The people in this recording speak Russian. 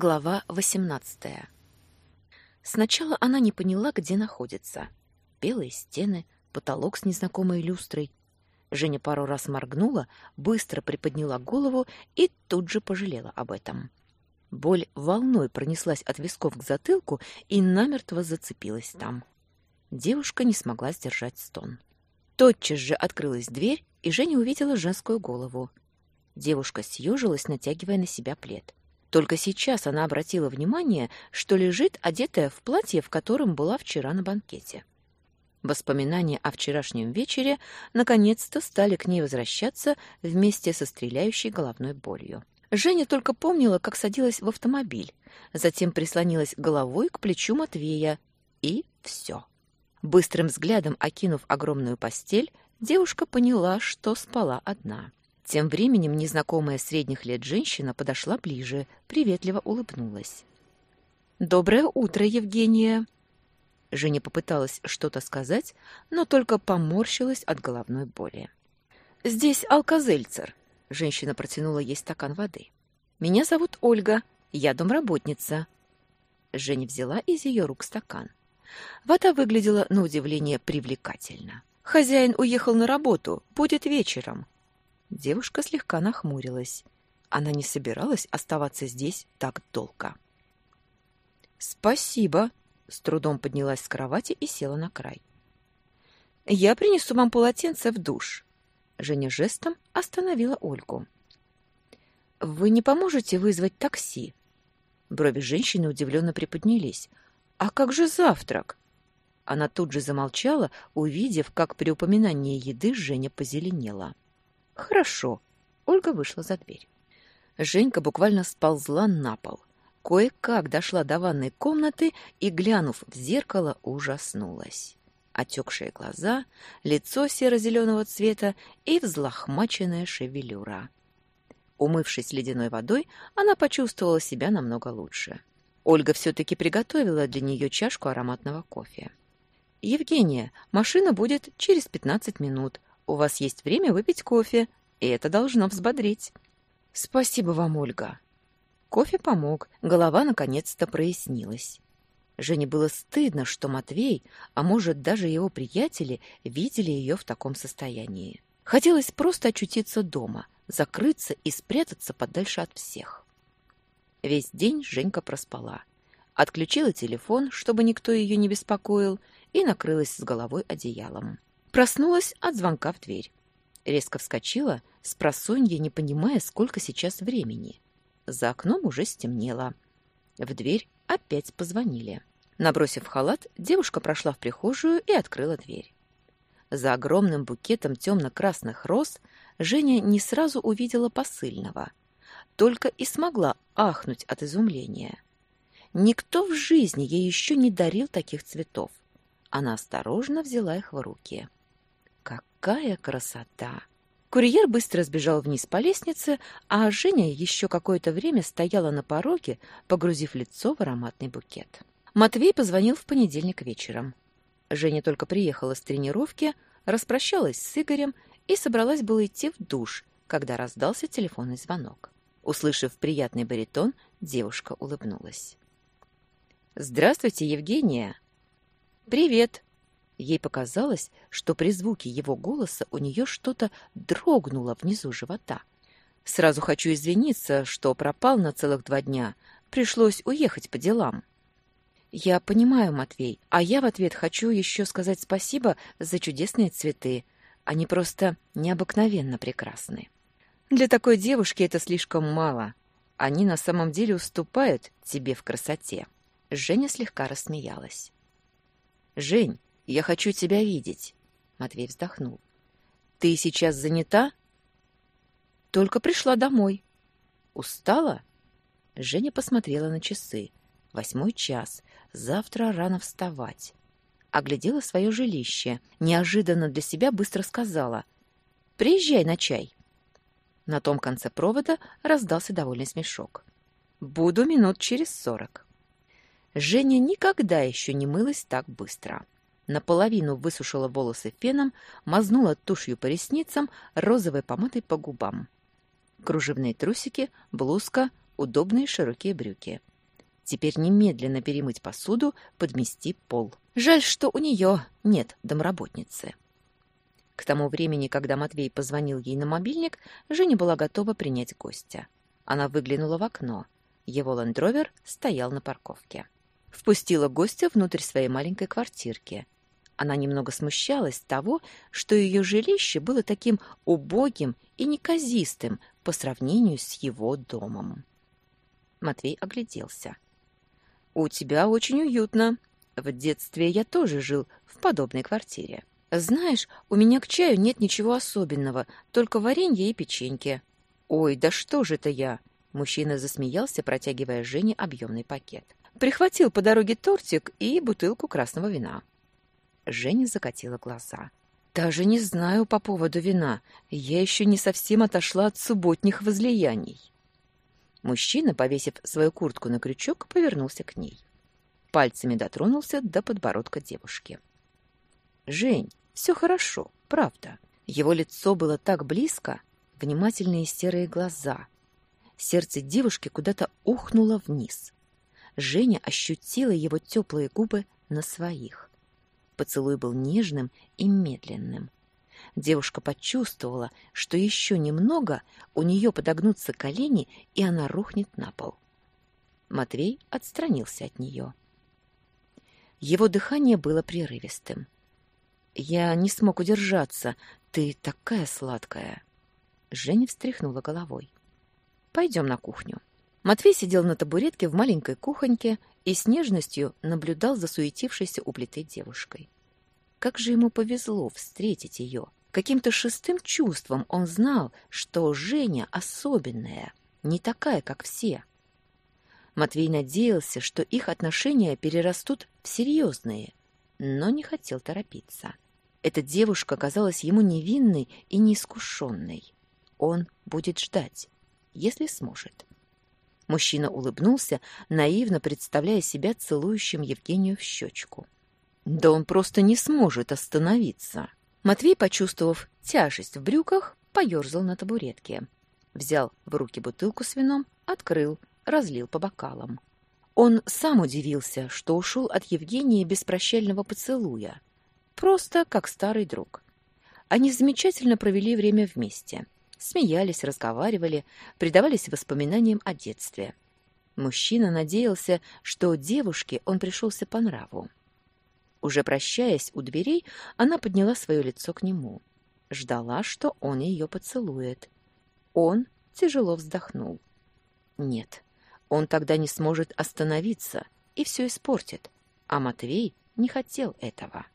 Глава 18. Сначала она не поняла, где находится. Белые стены, потолок с незнакомой люстрой. Женя пару раз моргнула, быстро приподняла голову и тут же пожалела об этом. Боль волной пронеслась от висков к затылку и намертво зацепилась там. Девушка не смогла сдержать стон. Тотчас же открылась дверь, и Женя увидела женскую голову. Девушка съежилась, натягивая на себя плед. Только сейчас она обратила внимание, что лежит одетая в платье, в котором была вчера на банкете. Воспоминания о вчерашнем вечере наконец-то стали к ней возвращаться вместе со стреляющей головной болью. Женя только помнила, как садилась в автомобиль, затем прислонилась головой к плечу Матвея, и все. Быстрым взглядом окинув огромную постель, девушка поняла, что спала одна. Тем временем незнакомая средних лет женщина подошла ближе, приветливо улыбнулась. «Доброе утро, Евгения!» Женя попыталась что-то сказать, но только поморщилась от головной боли. «Здесь алкозельцер», — женщина протянула ей стакан воды. «Меня зовут Ольга, я домработница». Женя взяла из ее рук стакан. Вода выглядела, на удивление, привлекательно. «Хозяин уехал на работу, будет вечером. Девушка слегка нахмурилась. Она не собиралась оставаться здесь так долго. «Спасибо», — с трудом поднялась с кровати и села на край. «Я принесу вам полотенце в душ». Женя жестом остановила Ольгу. «Вы не поможете вызвать такси?» Брови женщины удивленно приподнялись. «А как же завтрак?» Она тут же замолчала, увидев, как при упоминании еды Женя позеленела. Хорошо. Ольга вышла за дверь. Женька буквально сползла на пол. Кое-как дошла до ванной комнаты и, глянув в зеркало, ужаснулась. Отекшие глаза, лицо серо-зеленого цвета и взлохмаченная шевелюра. Умывшись ледяной водой, она почувствовала себя намного лучше. Ольга все-таки приготовила для нее чашку ароматного кофе. «Евгения, машина будет через пятнадцать минут. У вас есть время выпить кофе, и это должно взбодрить. Спасибо вам, Ольга. Кофе помог, голова наконец-то прояснилась. Жене было стыдно, что Матвей, а может даже его приятели, видели ее в таком состоянии. Хотелось просто очутиться дома, закрыться и спрятаться подальше от всех. Весь день Женька проспала. Отключила телефон, чтобы никто ее не беспокоил, и накрылась с головой одеялом. Проснулась от звонка в дверь. Резко вскочила, с просонья не понимая, сколько сейчас времени. За окном уже стемнело. В дверь опять позвонили. Набросив халат, девушка прошла в прихожую и открыла дверь. За огромным букетом темно-красных роз Женя не сразу увидела посыльного. Только и смогла ахнуть от изумления. Никто в жизни ей еще не дарил таких цветов. Она осторожно взяла их в руки. Какая красота! Курьер быстро сбежал вниз по лестнице, а Женя еще какое-то время стояла на пороге, погрузив лицо в ароматный букет. Матвей позвонил в понедельник вечером. Женя только приехала с тренировки, распрощалась с Игорем и собралась было идти в душ, когда раздался телефонный звонок. Услышав приятный баритон, девушка улыбнулась. «Здравствуйте, Евгения!» «Привет!» Ей показалось, что при звуке его голоса у нее что-то дрогнуло внизу живота. «Сразу хочу извиниться, что пропал на целых два дня. Пришлось уехать по делам». «Я понимаю, Матвей, а я в ответ хочу еще сказать спасибо за чудесные цветы. Они просто необыкновенно прекрасны. Для такой девушки это слишком мало. Они на самом деле уступают тебе в красоте». Женя слегка рассмеялась. «Жень, я хочу тебя видеть. Матвей вздохнул. Ты сейчас занята? Только пришла домой. Устала? Женя посмотрела на часы. Восьмой час. Завтра рано вставать. Оглядела свое жилище. Неожиданно для себя быстро сказала. «Приезжай на чай». На том конце провода раздался довольный смешок. «Буду минут через сорок». Женя никогда еще не мылась так быстро наполовину высушила волосы феном, мазнула тушью по ресницам, розовой помадой по губам. Кружевные трусики, блузка, удобные широкие брюки. Теперь немедленно перемыть посуду, подмести пол. Жаль, что у нее нет домработницы. К тому времени, когда Матвей позвонил ей на мобильник, Женя была готова принять гостя. Она выглянула в окно. Его лендровер стоял на парковке. Впустила гостя внутрь своей маленькой квартирки. Она немного смущалась того, что ее жилище было таким убогим и неказистым по сравнению с его домом. Матвей огляделся. «У тебя очень уютно. В детстве я тоже жил в подобной квартире. Знаешь, у меня к чаю нет ничего особенного, только варенье и печеньки». «Ой, да что же это я?» Мужчина засмеялся, протягивая Жене объемный пакет. Прихватил по дороге тортик и бутылку красного вина. Женя закатила глаза. «Даже не знаю по поводу вина. Я еще не совсем отошла от субботних возлияний». Мужчина, повесив свою куртку на крючок, повернулся к ней. Пальцами дотронулся до подбородка девушки. «Жень, все хорошо, правда». Его лицо было так близко, внимательные серые глаза, Сердце девушки куда-то ухнуло вниз. Женя ощутила его теплые губы на своих. Поцелуй был нежным и медленным. Девушка почувствовала, что еще немного у нее подогнутся колени, и она рухнет на пол. Матвей отстранился от нее. Его дыхание было прерывистым. «Я не смог удержаться. Ты такая сладкая!» Женя встряхнула головой. Пойдем на кухню. Матвей сидел на табуретке в маленькой кухоньке и с нежностью наблюдал за суетившейся у плиты девушкой. Как же ему повезло встретить ее. Каким-то шестым чувством он знал, что Женя особенная, не такая, как все. Матвей надеялся, что их отношения перерастут в серьезные, но не хотел торопиться. Эта девушка казалась ему невинной и неискушенной. Он будет ждать если сможет. Мужчина улыбнулся, наивно представляя себя целующим Евгению в щечку. Да он просто не сможет остановиться. Матвей, почувствовав тяжесть в брюках, поерзал на табуретке. Взял в руки бутылку с вином, открыл, разлил по бокалам. Он сам удивился, что ушел от Евгении без прощального поцелуя. Просто как старый друг. Они замечательно провели время вместе — смеялись, разговаривали, предавались воспоминаниям о детстве. Мужчина надеялся, что девушке он пришелся по нраву. Уже прощаясь у дверей, она подняла свое лицо к нему. Ждала, что он ее поцелует. Он тяжело вздохнул. Нет, он тогда не сможет остановиться и все испортит, а Матвей не хотел этого.